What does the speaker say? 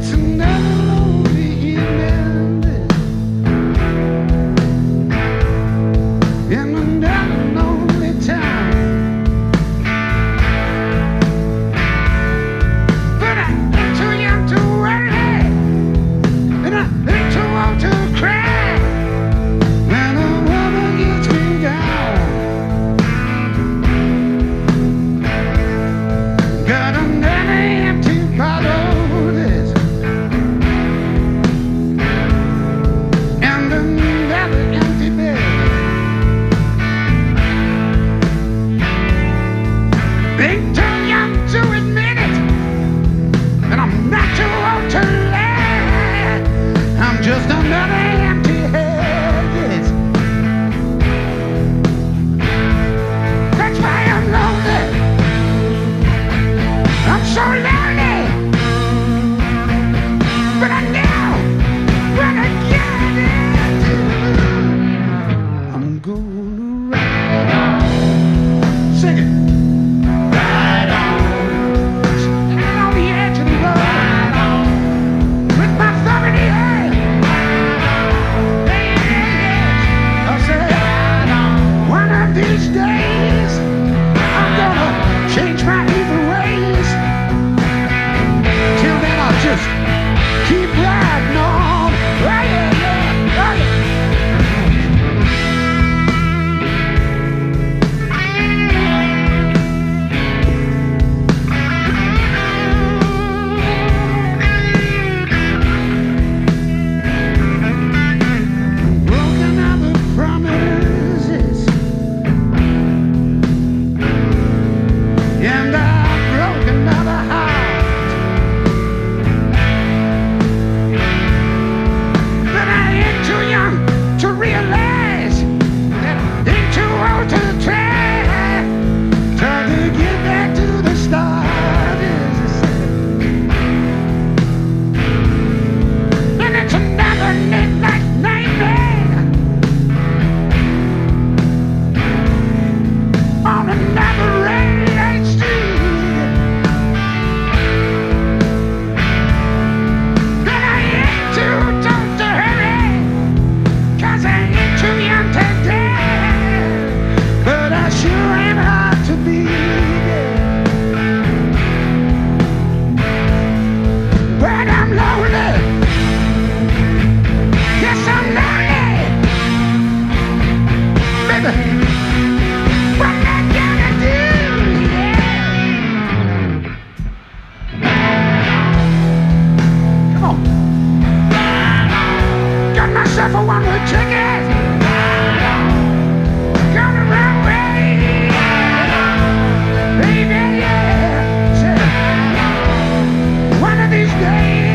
tonight. yourself a whopper chicken. Come. Baby, yeah. One of these days.